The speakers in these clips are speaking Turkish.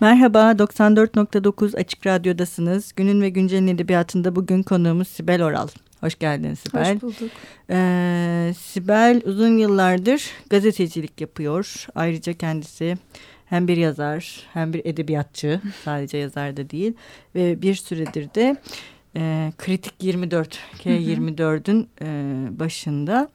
Merhaba, 94.9 Açık Radyo'dasınız. Günün ve Güncel'in edebiyatında bugün konuğumuz Sibel Oral. Hoş geldin Sibel. Hoş bulduk. Ee, Sibel uzun yıllardır gazetecilik yapıyor. Ayrıca kendisi hem bir yazar hem bir edebiyatçı. Sadece yazar da değil. Ve bir süredir de e, Kritik 24, K24'ün e, başında.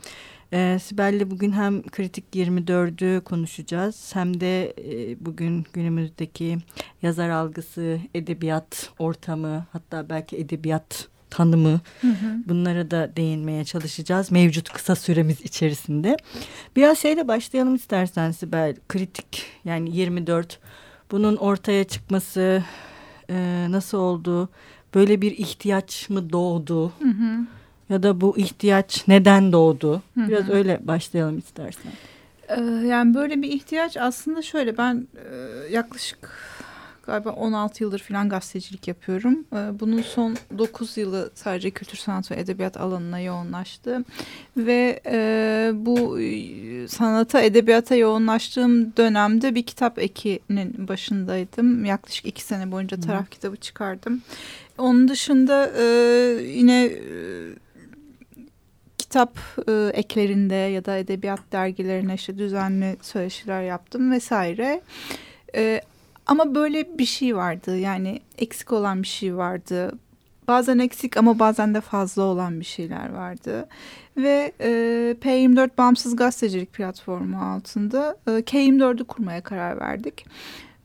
E, Sibel'le bugün hem Kritik 24'ü konuşacağız hem de e, bugün günümüzdeki yazar algısı, edebiyat ortamı hatta belki edebiyat tanımı hı hı. bunlara da değinmeye çalışacağız mevcut kısa süremiz içerisinde. Biraz şeyle başlayalım istersen Sibel. Kritik yani 24 bunun ortaya çıkması e, nasıl oldu? Böyle bir ihtiyaç mı doğdu? Hı hı ya da bu ihtiyaç neden doğdu? Biraz Hı -hı. öyle başlayalım istersen. Ee, yani böyle bir ihtiyaç aslında şöyle ben e, yaklaşık galiba 16 yıldır falan gazetecilik yapıyorum. Ee, bunun son 9 yılı sadece kültür sanat ve edebiyat alanına yoğunlaştı. Ve e, bu e, sanata, edebiyata yoğunlaştığım dönemde bir kitap ekinin başındaydım. Yaklaşık iki sene boyunca taraf Hı. kitabı çıkardım. Onun dışında e, yine... E, kitap e, eklerinde ya da edebiyat dergilerine işte düzenli söyleşiler yaptım vesaire. E, ama böyle bir şey vardı yani eksik olan bir şey vardı. Bazen eksik ama bazen de fazla olan bir şeyler vardı. Ve e, P24 Bağımsız Gazetecilik platformu altında e, K24'ü kurmaya karar verdik.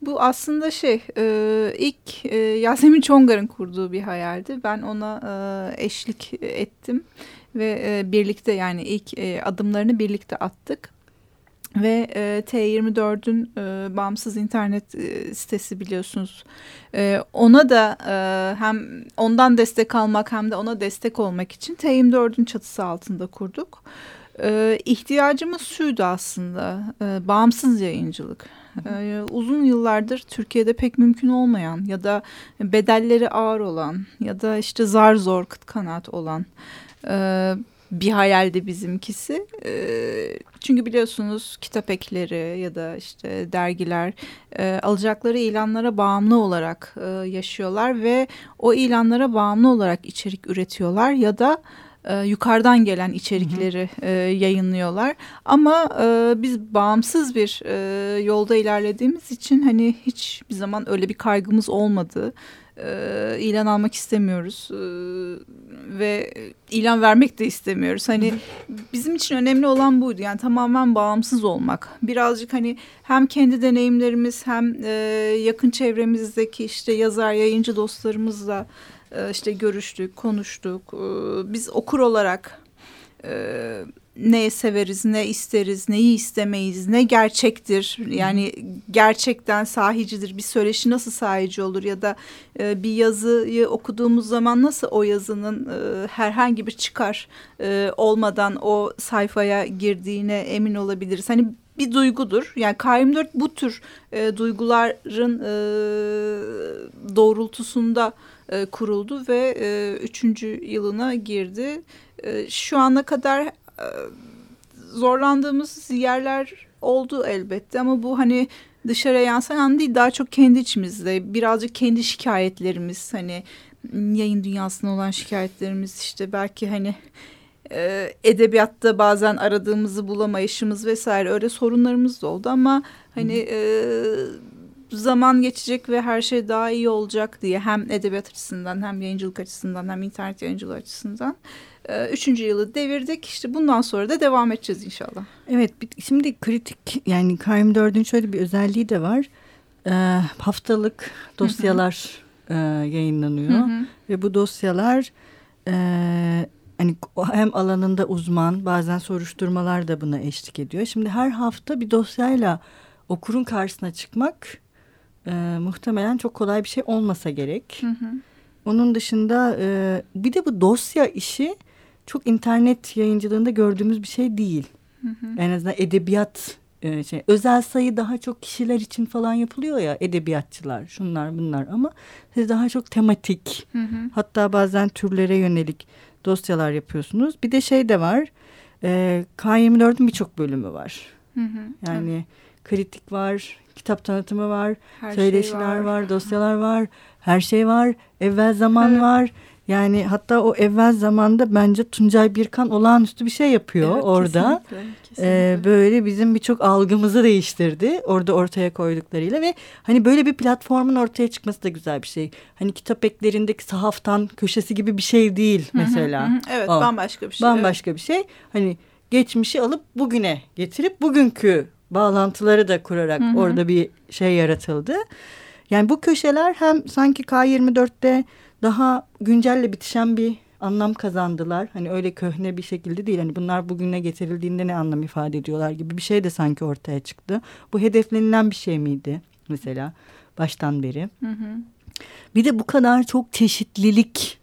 Bu aslında şey e, ilk e, Yasemin Çongar'ın kurduğu bir hayaldi. Ben ona e, eşlik ettim ve e, birlikte yani ilk e, adımlarını birlikte attık. Ve e, T24'ün e, bağımsız internet e, sitesi biliyorsunuz. E, ona da e, hem ondan destek almak hem de ona destek olmak için T24'ün çatısı altında kurduk. E, ihtiyacımız şuydu aslında e, bağımsız yayıncılık. Ee, uzun yıllardır Türkiye'de pek mümkün olmayan ya da bedelleri ağır olan ya da işte zar zor kıt kanaat olan e, bir hayaldi bizimkisi. E, çünkü biliyorsunuz kitap ekleri ya da işte dergiler e, alacakları ilanlara bağımlı olarak yaşıyorlar ve o ilanlara bağımlı olarak içerik üretiyorlar ya da e, yukarıdan gelen içerikleri hı hı. E, yayınlıyorlar. Ama e, biz bağımsız bir e, yolda ilerlediğimiz için hani hiçbir zaman öyle bir kaygımız olmadı. E, ilan almak istemiyoruz e, ve ilan vermek de istemiyoruz. Hani bizim için önemli olan buydu. Yani tamamen bağımsız olmak. Birazcık hani hem kendi deneyimlerimiz hem e, yakın çevremizdeki işte yazar yayıncı dostlarımızla e, işte görüştük, konuştuk. E, biz okur olarak e, neyi severiz, ne isteriz, neyi istemeyiz, ne gerçektir. Yani gerçekten sahicidir. Bir söyleşi nasıl sahici olur ya da bir yazıyı okuduğumuz zaman nasıl o yazının herhangi bir çıkar olmadan o sayfaya girdiğine emin olabiliriz. Hani bir duygudur. Yani K24 bu tür e, duyguların e, doğrultusunda e, kuruldu ve e, üçüncü yılına girdi. E, şu ana kadar e, zorlandığımız yerler oldu elbette ama bu hani dışarıya yansıyan değil daha çok kendi içimizde birazcık kendi şikayetlerimiz hani yayın dünyasında olan şikayetlerimiz işte belki hani e, edebiyatta bazen aradığımızı bulamayışımız vesaire öyle sorunlarımız da oldu ama hani e, zaman geçecek ve her şey daha iyi olacak diye hem edebiyat açısından hem yayıncılık açısından hem internet yayıncılığı açısından e, üçüncü yılı devirdik. İşte bundan sonra da devam edeceğiz inşallah. Evet şimdi kritik yani KM4'ün şöyle bir özelliği de var. E, haftalık dosyalar E, yayınlanıyor hı hı. ve bu dosyalar e, hani hem alanında uzman bazen soruşturmalar da buna eşlik ediyor. Şimdi her hafta bir dosyayla okurun karşısına çıkmak e, muhtemelen çok kolay bir şey olmasa gerek. Hı hı. Onun dışında e, bir de bu dosya işi çok internet yayıncılığında gördüğümüz bir şey değil. Hı hı. En azından edebiyat e, şey özel sayı daha çok kişiler için falan yapılıyor ya edebiyatçılar şunlar bunlar ama siz daha çok tematik hı hı. hatta bazen türlere yönelik dosyalar yapıyorsunuz. Bir de şey de var e, K24'ün birçok bölümü var. Hı hı. Yani evet. kritik var, Kitap tanıtımı var, her söyleşiler şey var. var, dosyalar var, her şey var. Evvel zaman evet. var. Yani hatta o evvel zamanda bence Tuncay Birkan olağanüstü bir şey yapıyor evet, orada. Kesinlikle, kesinlikle. Ee, böyle bizim birçok algımızı değiştirdi orada ortaya koyduklarıyla ve hani böyle bir platformun ortaya çıkması da güzel bir şey. Hani kitap eklerindeki sahaftan köşesi gibi bir şey değil mesela. Hı hı, Evet o. bambaşka bir şey. Bambaşka evet. bir şey. Hani geçmişi alıp bugüne getirip bugünkü bağlantıları da kurarak hı hı. orada bir şey yaratıldı. Yani bu köşeler hem sanki K24'te daha güncelle bitişen bir anlam kazandılar. Hani öyle köhne bir şekilde değil. Hani bunlar bugüne getirildiğinde ne anlam ifade ediyorlar gibi bir şey de sanki ortaya çıktı. Bu hedeflenilen bir şey miydi mesela baştan beri? Hı hı. Bir de bu kadar çok çeşitlilik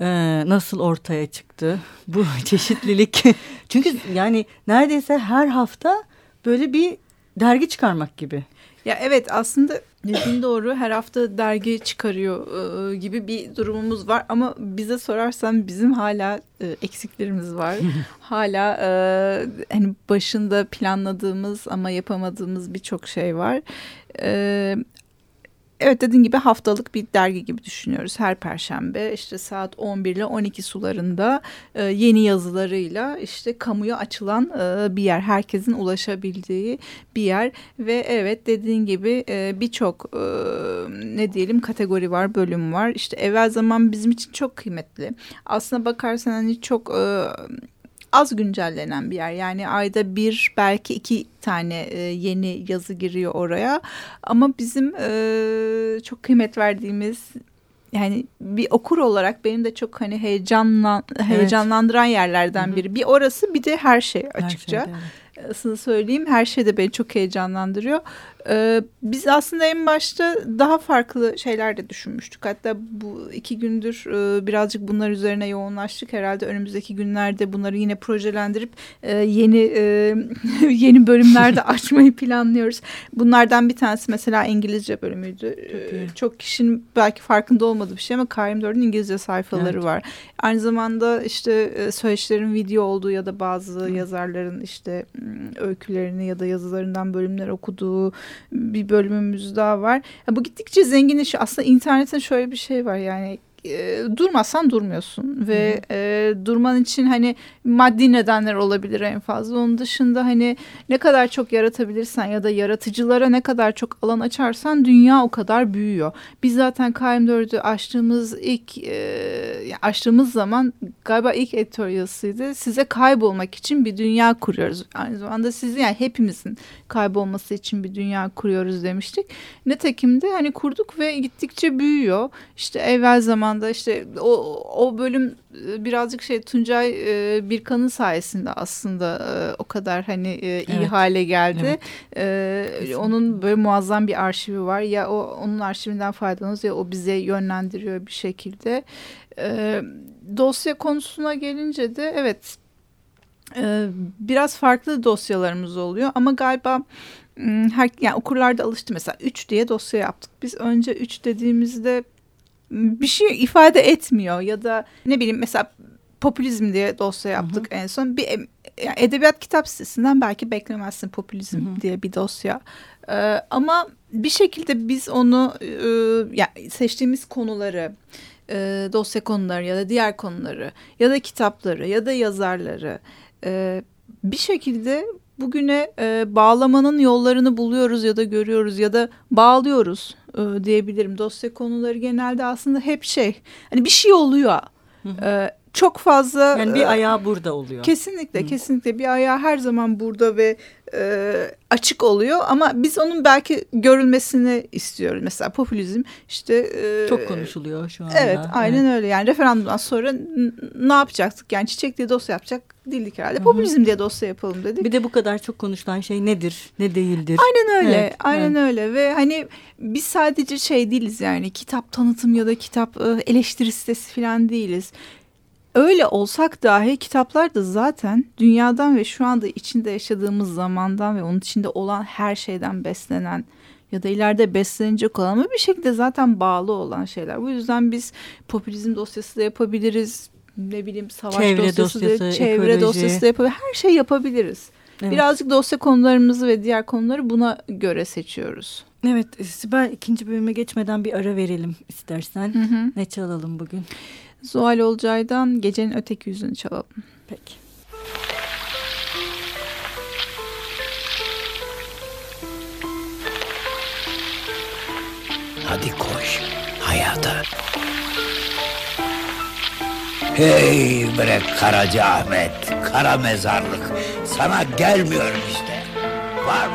e, nasıl ortaya çıktı? Bu çeşitlilik çünkü yani neredeyse her hafta böyle bir dergi çıkarmak gibi. Ya evet aslında dediğin doğru her hafta dergi çıkarıyor e, gibi bir durumumuz var ama bize sorarsan bizim hala e, eksiklerimiz var. hala e, hani başında planladığımız ama yapamadığımız birçok şey var. E, Evet dediğin gibi haftalık bir dergi gibi düşünüyoruz. Her perşembe işte saat 11 ile 12 sularında e, yeni yazılarıyla işte kamuya açılan e, bir yer. Herkesin ulaşabildiği bir yer ve evet dediğin gibi e, birçok e, ne diyelim kategori var, bölüm var. İşte evvel zaman bizim için çok kıymetli. Aslına bakarsan hani çok... E, az güncellenen bir yer. Yani ayda bir belki iki tane e, yeni yazı giriyor oraya. Ama bizim e, çok kıymet verdiğimiz yani bir okur olarak benim de çok hani heyecanlan heyecanlandıran yerlerden biri. Bir orası bir de her şey açıkça. Her şeyde, evet. söyleyeyim her şey de beni çok heyecanlandırıyor. Ee, biz aslında en başta daha farklı şeyler de düşünmüştük. Hatta bu iki gündür e, birazcık bunlar üzerine yoğunlaştık. Herhalde önümüzdeki günlerde bunları yine projelendirip e, yeni e, yeni bölümlerde açmayı planlıyoruz. Bunlardan bir tanesi mesela İngilizce bölümüydü. Çok, Çok kişinin belki farkında olmadığı bir şey ama KM4'ün İngilizce sayfaları evet. var. Aynı zamanda işte söyleşilerin video olduğu ya da bazı Hı. yazarların işte öykülerini ya da yazılarından bölümler okuduğu bir bölümümüz daha var. Ya bu gittikçe zenginleşiyor. Aslında internette şöyle bir şey var yani e, durmazsan durmuyorsun ve e, durman için hani maddi nedenler olabilir en fazla. Onun dışında hani ne kadar çok yaratabilirsen ya da yaratıcılara ne kadar çok alan açarsan dünya o kadar büyüyor. Biz zaten KM4'ü açtığımız ilk e, açtığımız zaman galiba ilk editorialsıydı. Size kaybolmak için bir dünya kuruyoruz. Aynı zamanda sizi yani hepimizin kaybolması için bir dünya kuruyoruz demiştik. Netekim de hani kurduk ve gittikçe büyüyor. İşte evvel zamanda işte o, o bölüm e, birazcık şey Tuncay e, Birkan'ın sayesinde aslında e, o kadar hani e, iyi evet. hale geldi. Evet. E, onun böyle muazzam bir arşivi var. Ya o onun arşivinden faydalanıyoruz ya o bize yönlendiriyor bir şekilde. E, dosya konusuna gelince de evet e, biraz farklı dosyalarımız oluyor ama galiba her yani okurlar alıştı mesela 3 diye dosya yaptık. Biz önce 3 dediğimizde bir şey ifade etmiyor ya da ne bileyim mesela popülizm diye dosya yaptık hı hı. en son. Bir yani edebiyat kitap sitesinden belki beklemezsin popülizm hı hı. diye bir dosya. Ee, ama bir şekilde biz onu e, yani seçtiğimiz konuları e, dosya konuları ya da diğer konuları ya da kitapları ya da yazarları e, bir şekilde bugüne e, bağlamanın yollarını buluyoruz ya da görüyoruz ya da bağlıyoruz e, diyebilirim. Dosya konuları genelde aslında hep şey hani bir şey oluyor. Hı hı. E, çok fazla yani bir e, ayağı burada oluyor. Kesinlikle Hı. kesinlikle bir ayağı her zaman burada ve e, açık oluyor ama biz onun belki görülmesini istiyoruz. Mesela popülizm işte e, çok konuşuluyor şu anda. Evet, aynen evet. öyle. Yani referandumdan sonra ne yapacaktık? Yani çiçek diye dosya yapacak değildik herhalde. Hı -hı. Popülizm diye dosya yapalım dedik. Bir de bu kadar çok konuşulan şey nedir, ne değildir? Aynen öyle. Evet, aynen evet. öyle ve hani biz sadece şey değiliz yani kitap tanıtım ya da kitap e, eleştiri sitesi falan değiliz Öyle olsak dahi kitaplar da zaten dünyadan ve şu anda içinde yaşadığımız zamandan ve onun içinde olan her şeyden beslenen ya da ileride beslenecek olan ama bir şekilde zaten bağlı olan şeyler. Bu yüzden biz popülizm dosyası da yapabiliriz. Ne bileyim savaş çevre dosyası, dosyası da, çevre ekoloji. dosyası da yapabiliriz. Her şey yapabiliriz. Evet. Birazcık dosya konularımızı ve diğer konuları buna göre seçiyoruz. Evet Sibel ikinci bölüme geçmeden bir ara verelim istersen. Hı hı. Ne çalalım bugün? Zuhal Olcay'dan Gecenin Öteki Yüzünü çalalım. Peki. Hadi koş hayata. Hey bre Karaca Ahmet, kara mezarlık. Sana gelmiyorum işte. Var mı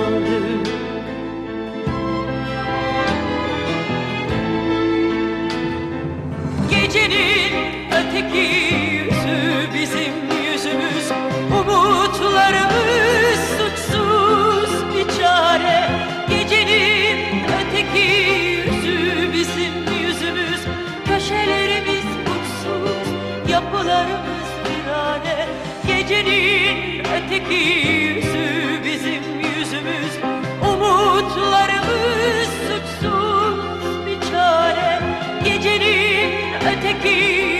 Köşelerimiz mutsuz, yapılarımız bir virane Gecenin öteki yüzü bizim yüzümüz. Umutlarımız suçsuz bir çare. Gecenin öteki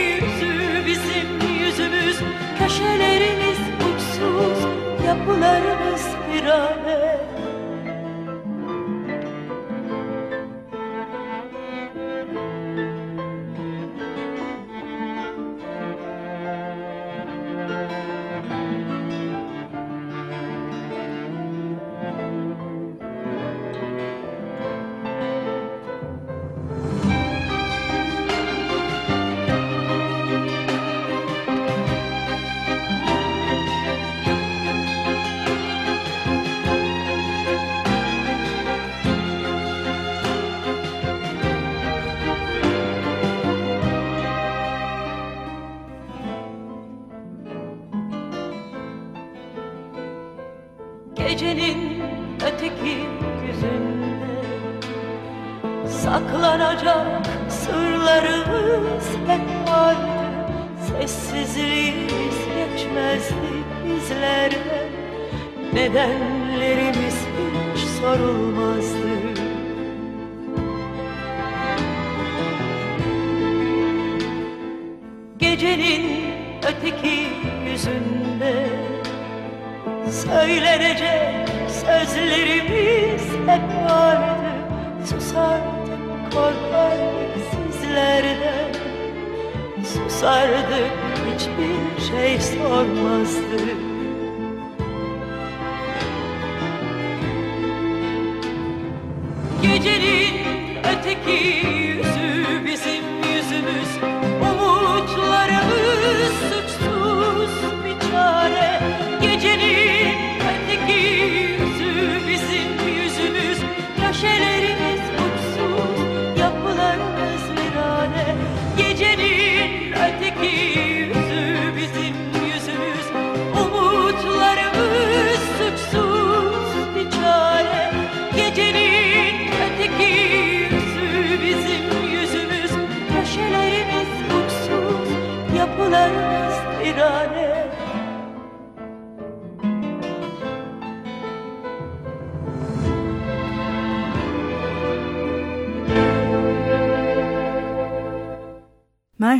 Gecenin öteki yüzünde. Söylenecek sözlerimiz hep vardı Susardık korkardık sizlerden. Susardık hiçbir şey sormazdık Gecenin öteki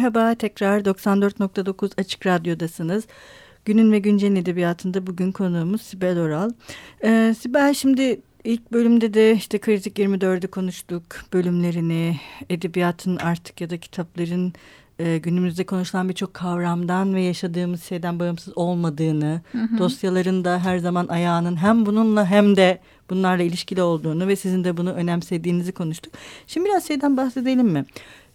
Merhaba tekrar 94.9 Açık Radyo'dasınız. Günün ve Güncel'in edebiyatında bugün konuğumuz Sibel Oral. Ee, Sibel şimdi ilk bölümde de işte Kritik 24'ü konuştuk. Bölümlerini, edebiyatın artık ya da kitapların e, günümüzde konuşulan birçok kavramdan ve yaşadığımız şeyden bağımsız olmadığını, dosyaların da her zaman ayağının hem bununla hem de bunlarla ilişkili olduğunu ve sizin de bunu önemsediğinizi konuştuk. Şimdi biraz şeyden bahsedelim mi?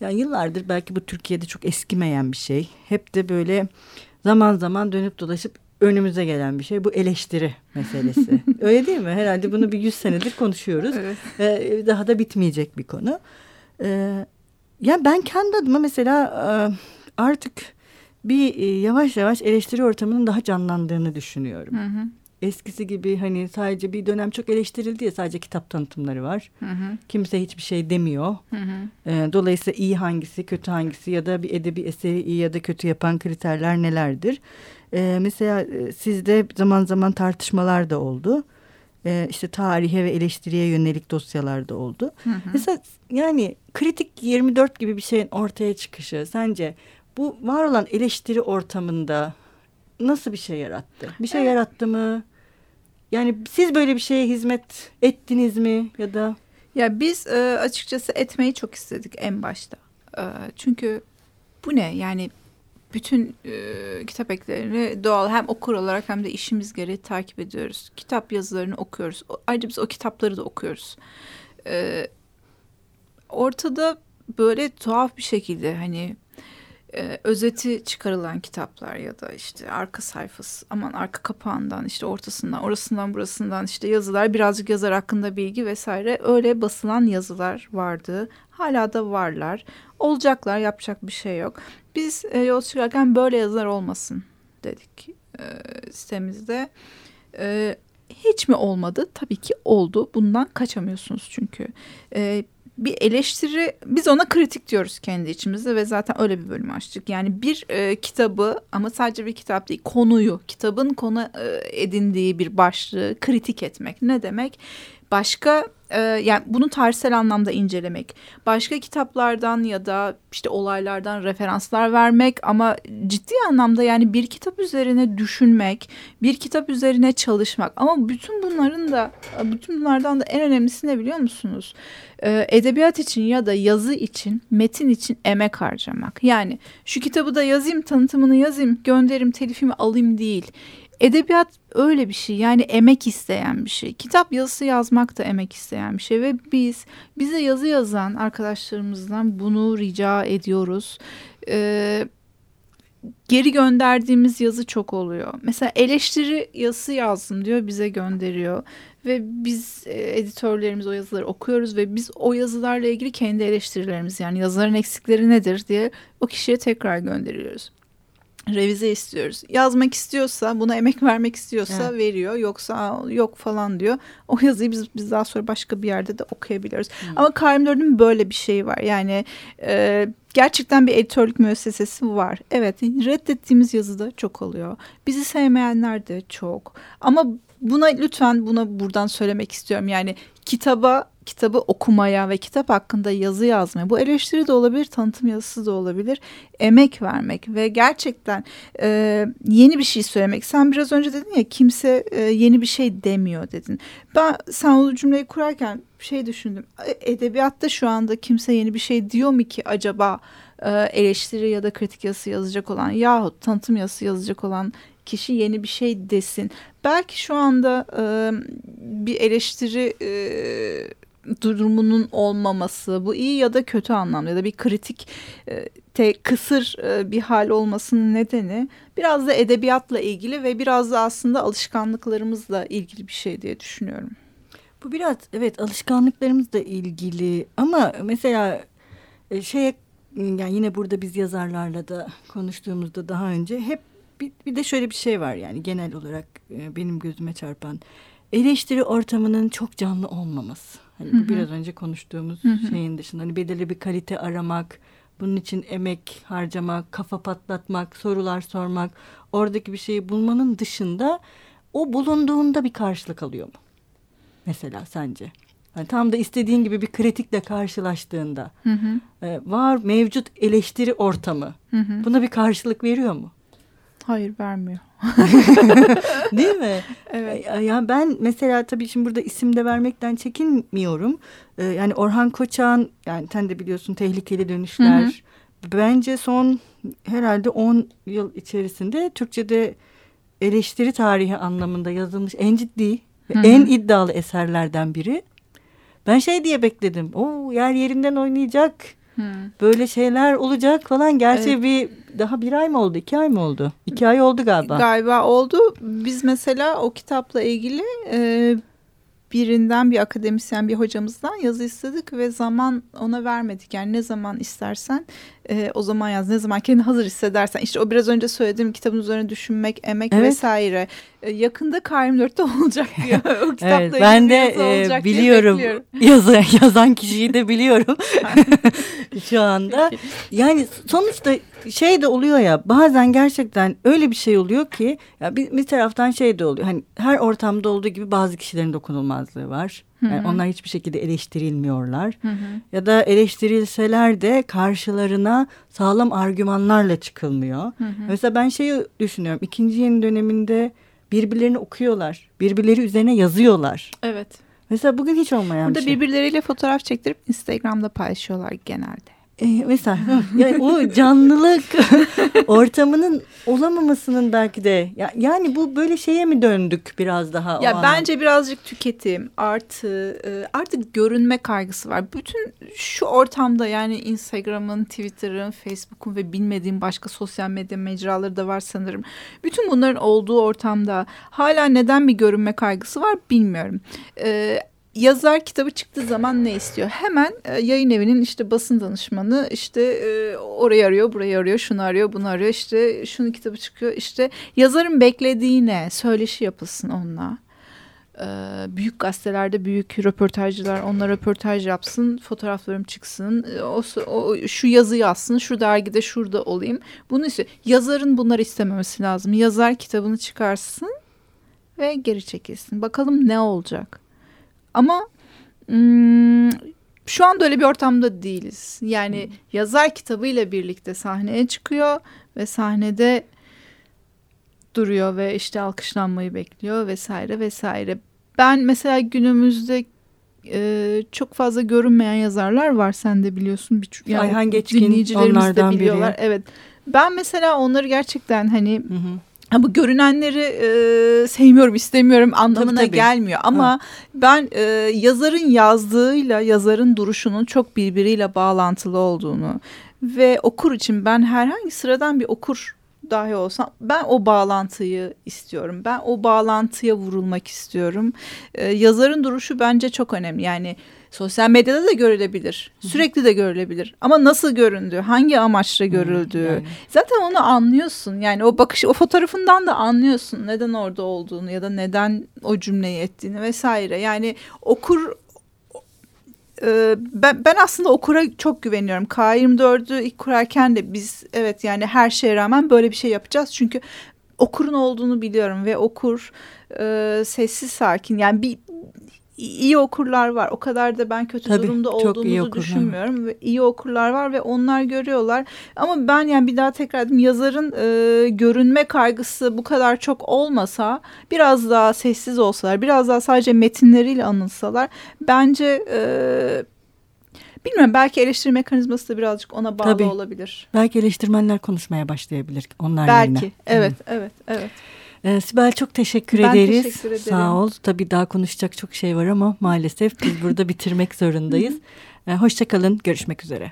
Yani yıllardır belki bu Türkiye'de çok eskimeyen bir şey. Hep de böyle zaman zaman dönüp dolaşıp önümüze gelen bir şey. Bu eleştiri meselesi. Öyle değil mi? Herhalde bunu bir yüz senedir konuşuyoruz. Evet. Ee, daha da bitmeyecek bir konu. Ee, ya ben kendi adıma mesela e, artık bir e, yavaş yavaş eleştiri ortamının daha canlandığını düşünüyorum. Hı hı. Eskisi gibi hani sadece bir dönem çok eleştirildi ya sadece kitap tanıtımları var. Hı hı. Kimse hiçbir şey demiyor. Hı hı. Ee, dolayısıyla iyi hangisi, kötü hangisi ya da bir edebi eseri iyi ya da kötü yapan kriterler nelerdir? Ee, mesela e, sizde zaman zaman tartışmalar da oldu. Ee, işte tarihe ve eleştiriye yönelik dosyalar da oldu. Hı hı. Mesela yani kritik 24 gibi bir şeyin ortaya çıkışı sence bu var olan eleştiri ortamında nasıl bir şey yarattı? Bir şey Evet. yarattı mı? Yani siz böyle bir şeye hizmet ettiniz mi ya da Ya biz e, açıkçası etmeyi çok istedik en başta. E, çünkü bu ne? Yani bütün e, kitap eklerini doğal hem okur olarak hem de işimiz gereği takip ediyoruz. Kitap yazılarını okuyoruz. Ayrıca biz o kitapları da okuyoruz. E, ortada böyle tuhaf bir şekilde hani e, özeti çıkarılan kitaplar ya da işte arka sayfası aman arka kapağından işte ortasından orasından burasından işte yazılar birazcık yazar hakkında bilgi vesaire öyle basılan yazılar vardı. Hala da varlar. Olacaklar yapacak bir şey yok. Biz e, yol çıkarken böyle yazılar olmasın dedik e, sitemizde. E, hiç mi olmadı? Tabii ki oldu. Bundan kaçamıyorsunuz çünkü. E, bir eleştiri biz ona kritik diyoruz kendi içimizde ve zaten öyle bir bölüm açtık. Yani bir e, kitabı ama sadece bir kitap değil konuyu kitabın konu e, edindiği bir başlığı kritik etmek ne demek? Başka e, yani bunu tarihsel anlamda incelemek, başka kitaplardan ya da işte olaylardan referanslar vermek ama ciddi anlamda yani bir kitap üzerine düşünmek, bir kitap üzerine çalışmak ama bütün bunların da bütün bunlardan da en önemlisi ne biliyor musunuz? Ee, edebiyat için ya da yazı için, metin için emek harcamak. Yani şu kitabı da yazayım, tanıtımını yazayım, gönderim, telifimi alayım değil. Edebiyat öyle bir şey yani emek isteyen bir şey. Kitap yazısı yazmak da emek isteyen bir şey ve biz bize yazı yazan arkadaşlarımızdan bunu rica ediyoruz. Ee, geri gönderdiğimiz yazı çok oluyor. Mesela eleştiri yazısı yazdım diyor bize gönderiyor. Ve biz e, editörlerimiz o yazıları okuyoruz ve biz o yazılarla ilgili kendi eleştirilerimiz yani yazıların eksikleri nedir diye o kişiye tekrar gönderiyoruz. Revize istiyoruz. Yazmak istiyorsa, buna emek vermek istiyorsa Evet. veriyor. Yoksa "Aa, yok falan diyor. O yazıyı biz, biz daha sonra başka bir yerde de okuyabiliyoruz. Ama K24'ün böyle bir şeyi var. Yani e, gerçekten bir editörlük müessesesi var. Evet reddettiğimiz yazı da çok oluyor. Bizi sevmeyenler de çok. Ama buna lütfen buna buradan söylemek istiyorum. Yani kitaba kitabı okumaya ve kitap hakkında yazı yazmaya. Bu eleştiri de olabilir tanıtım yazısı da olabilir. Emek vermek ve gerçekten e, yeni bir şey söylemek. Sen biraz önce dedin ya kimse e, yeni bir şey demiyor dedin. Ben sen o cümleyi kurarken şey düşündüm. E, edebiyatta şu anda kimse yeni bir şey diyor mu ki acaba e, eleştiri ya da kritik yazısı yazacak olan yahut tanıtım yazısı yazacak olan kişi yeni bir şey desin. Belki şu anda e, bir eleştiri e, durumunun olmaması bu iyi ya da kötü anlamda ya da bir kritik e, te, kısır e, bir hal olmasının nedeni biraz da edebiyatla ilgili ve biraz da aslında alışkanlıklarımızla ilgili bir şey diye düşünüyorum. Bu biraz evet alışkanlıklarımızla ilgili ama mesela e, şeye yani yine burada biz yazarlarla da konuştuğumuzda daha önce hep bir, bir de şöyle bir şey var yani genel olarak e, benim gözüme çarpan eleştiri ortamının çok canlı olmaması. Hani bu biraz önce konuştuğumuz Hı hı. şeyin dışında hani belirli bir kalite aramak, bunun için emek harcamak, kafa patlatmak, sorular sormak, oradaki bir şeyi bulmanın dışında o bulunduğunda bir karşılık alıyor mu? Mesela sence? Hani tam da istediğin gibi bir kritikle karşılaştığında Hı hı. e, var mevcut eleştiri ortamı Hı hı. buna bir karşılık veriyor mu? Hayır vermiyor. Değil mi? Evet. Ya- Ya ben mesela tabii şimdi burada isim de vermekten çekinmiyorum. Ee, Yani Orhan Koçak'ın yani sen de biliyorsun tehlikeli dönüşler. Hı hı. Bence son herhalde 10 yıl içerisinde Türkçe'de eleştiri tarihi anlamında yazılmış en ciddi ve Hı hı. en iddialı eserlerden biri. Ben şey diye bekledim. O yer yerinden oynayacak. Hı. Böyle şeyler olacak falan. Gerçi Evet. bir daha bir ay mı oldu? iki ay mı oldu? İki ay oldu galiba. Galiba oldu. Biz mesela o kitapla ilgili e, birinden bir akademisyen bir hocamızdan yazı istedik ve zaman ona vermedik. Yani ne zaman istersen e, o zaman yaz. Ne zaman kendini hazır hissedersen. İşte o biraz önce söylediğim kitabın üzerine düşünmek, emek Evet. vesaire. E, yakında KM4'te olacak diyor. o kitapla Evet, ben de yazı e, biliyorum bekliyorum. yazan, yazan kişiyi de biliyorum şu anda. Yani sonuçta şey de oluyor ya bazen gerçekten öyle bir şey oluyor ki ya bir, bir taraftan şey de oluyor. Hani her ortamda olduğu gibi bazı kişilerin dokunulmazlığı var. Yani Hı onlar hiçbir şekilde eleştirilmiyorlar. Hı hı. Ya da eleştirilseler de karşılarına sağlam argümanlarla çıkılmıyor. Hı hı. Mesela ben şeyi düşünüyorum. İkinci yeni döneminde birbirlerini okuyorlar. Birbirleri üzerine yazıyorlar. Evet. Mesela bugün hiç olmayan Burada bir şey. birbirleriyle fotoğraf çektirip Instagram'da paylaşıyorlar genelde. Ee, mesela yani o canlılık ortamının olamamasının belki de ya, yani bu böyle şeye mi döndük biraz daha? Ya bence birazcık tüketim artı e, artık görünme kaygısı var. Bütün şu ortamda yani Instagram'ın, Twitter'ın, Facebook'un ve bilmediğim başka sosyal medya mecraları da var sanırım. Bütün bunların olduğu ortamda hala neden bir görünme kaygısı var bilmiyorum. E, yazar kitabı çıktığı zaman ne istiyor? Hemen e, yayın evinin işte basın danışmanı işte e, orayı arıyor, burayı arıyor, şunu arıyor, bunu arıyor. İşte şunun kitabı çıkıyor. İşte yazarın beklediği ne? Söyleşi yapılsın onunla. Ee, büyük gazetelerde büyük röportajcılar onunla röportaj yapsın, fotoğraflarım çıksın, e, o, o şu yazı yazsın, şu dergide şurada olayım. Bunu istiyor. Yazarın bunları istememesi lazım. Yazar kitabını çıkarsın ve geri çekilsin. Bakalım ne olacak. Ama hmm, şu anda öyle bir ortamda değiliz. Yani yazar kitabıyla birlikte sahneye çıkıyor ve sahnede duruyor ve işte alkışlanmayı bekliyor vesaire vesaire. Ben mesela günümüzde e, çok fazla görünmeyen yazarlar var sen de biliyorsun. Bir, yani Ayhan Geçkin dinleyicilerimiz de onlardan biri. biliyorlar. Evet. Ben mesela onları gerçekten hani Hı hı. Ha, bu görünenleri e, sevmiyorum istemiyorum anlamına Tabii, tabii. gelmiyor ama ben e, yazarın yazdığıyla yazarın duruşunun çok birbiriyle bağlantılı olduğunu ve okur için ben herhangi sıradan bir okur dahi olsam ben o bağlantıyı istiyorum. Ben o bağlantıya vurulmak istiyorum. E, yazarın duruşu bence çok önemli. Yani sosyal medyada da görülebilir. Sürekli de görülebilir. Ama nasıl göründüğü, hangi amaçla görüldüğü. yani. Zaten onu anlıyorsun. Yani o bakış, o fotoğrafından da anlıyorsun neden orada olduğunu ya da neden o cümleyi ettiğini vesaire. Yani okur e, ben, ben aslında okura çok güveniyorum. K24'ü ilk kurarken de biz evet yani her şeye rağmen böyle bir şey yapacağız. Çünkü okurun olduğunu biliyorum ve okur e, sessiz sakin yani bir iyi okurlar var. O kadar da ben kötü Tabii, durumda olduğumuzu düşünmüyorum. Ve iyi okurlar var ve onlar görüyorlar. Ama ben yani bir daha tekrar edeyim yazarın e, görünme kaygısı bu kadar çok olmasa biraz daha sessiz olsalar biraz daha sadece metinleriyle anılsalar bence e, bilmiyorum belki eleştiri mekanizması da birazcık ona bağlı Tabii. olabilir. Belki eleştirmenler konuşmaya başlayabilir onlar Belki yerine. evet evet evet. Ee, Sibel çok teşekkür Ben ederiz. teşekkür ederim. Sağ ol. Tabii daha konuşacak çok şey var ama maalesef biz burada bitirmek zorundayız. Ee, Hoşçakalın. Görüşmek üzere.